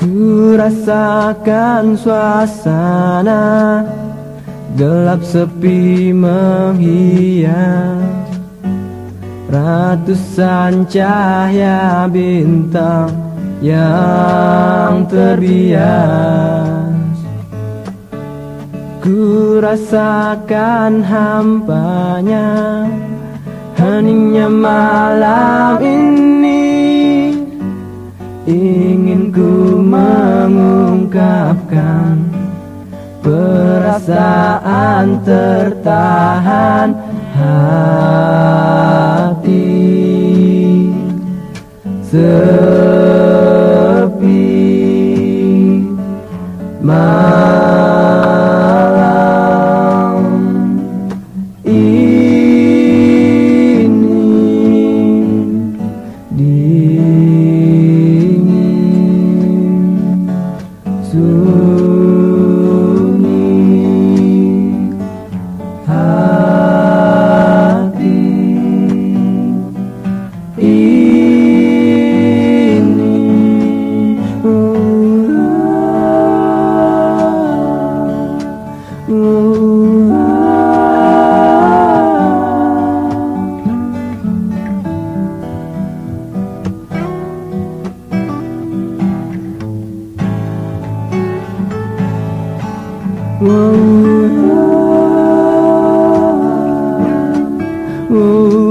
Ku rasakan suasana Gelap sepi menghias Ratusan cahaya bintang yang terbias. Ku rasakan hampanya Heningnya malam ini Ingin ku mengungkapkan Perasaan tertahan hati. Sepi whoa, whoa.